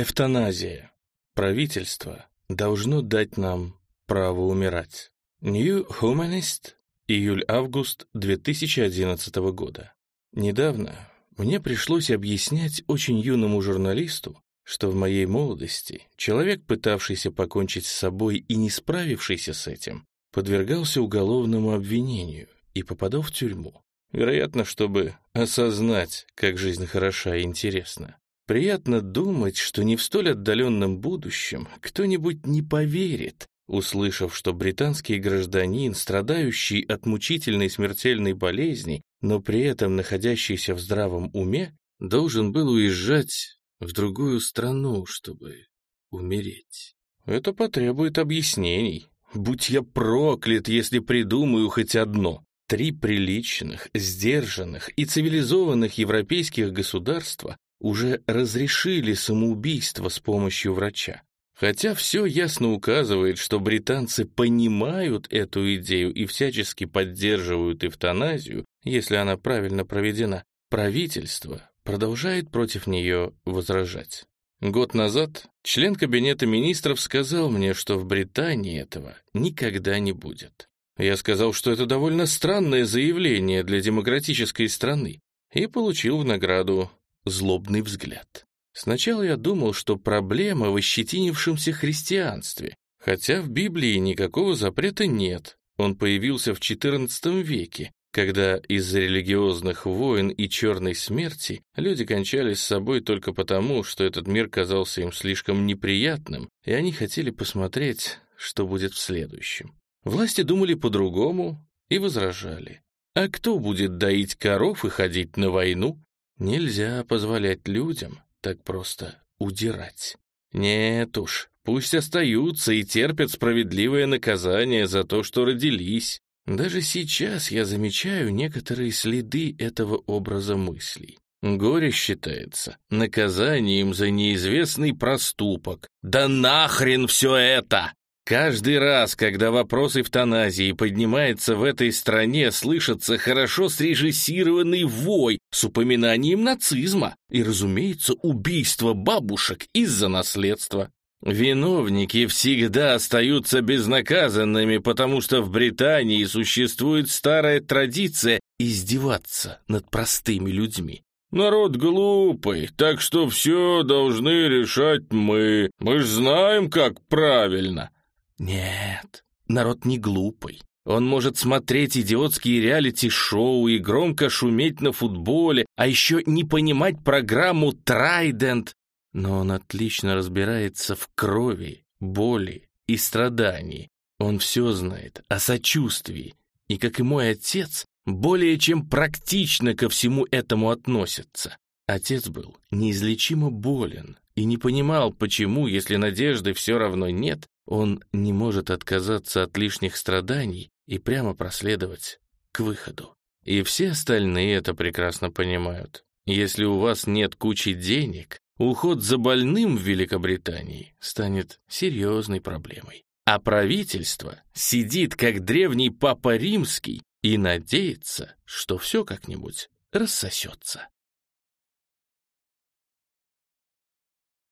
Эвтаназия. Правительство должно дать нам право умирать. New Humanist, июль-август 2011 года. Недавно мне пришлось объяснять очень юному журналисту, что в моей молодости человек, пытавшийся покончить с собой и не справившийся с этим, подвергался уголовному обвинению и попадал в тюрьму. Вероятно, чтобы осознать, как жизнь хороша и интересна. Приятно думать, что не в столь отдаленном будущем кто-нибудь не поверит, услышав, что британский гражданин, страдающий от мучительной смертельной болезни, но при этом находящийся в здравом уме, должен был уезжать в другую страну, чтобы умереть. Это потребует объяснений. Будь я проклят, если придумаю хоть одно. Три приличных, сдержанных и цивилизованных европейских государства уже разрешили самоубийство с помощью врача. Хотя все ясно указывает, что британцы понимают эту идею и всячески поддерживают эвтаназию, если она правильно проведена, правительство продолжает против нее возражать. Год назад член Кабинета министров сказал мне, что в Британии этого никогда не будет. Я сказал, что это довольно странное заявление для демократической страны, и получил в награду злобный взгляд. Сначала я думал, что проблема в ощетинившемся христианстве, хотя в Библии никакого запрета нет. Он появился в XIV веке, когда из-за религиозных войн и черной смерти люди кончались с собой только потому, что этот мир казался им слишком неприятным, и они хотели посмотреть, что будет в следующем. Власти думали по-другому и возражали. А кто будет доить коров и ходить на войну? Нельзя позволять людям так просто удирать. Нет уж, пусть остаются и терпят справедливое наказание за то, что родились. Даже сейчас я замечаю некоторые следы этого образа мыслей. Горе считается наказанием за неизвестный проступок. Да нахрен все это! Каждый раз, когда вопрос эвтаназии поднимается в этой стране, слышится хорошо срежиссированный вой с упоминанием нацизма и, разумеется, убийство бабушек из-за наследства. Виновники всегда остаются безнаказанными, потому что в Британии существует старая традиция издеваться над простыми людьми. Народ глупый, так что все должны решать мы. Мы ж знаем, как правильно. Нет, народ не глупый. Он может смотреть идиотские реалити-шоу и громко шуметь на футболе, а еще не понимать программу «Трайдент». Но он отлично разбирается в крови, боли и страдании. Он все знает о сочувствии. И, как и мой отец, более чем практично ко всему этому относится. Отец был неизлечимо болен и не понимал, почему, если надежды все равно нет, он не может отказаться от лишних страданий и прямо проследовать к выходу. И все остальные это прекрасно понимают. Если у вас нет кучи денег, уход за больным в Великобритании станет серьезной проблемой. А правительство сидит, как древний папа римский, и надеется, что все как-нибудь рассосется.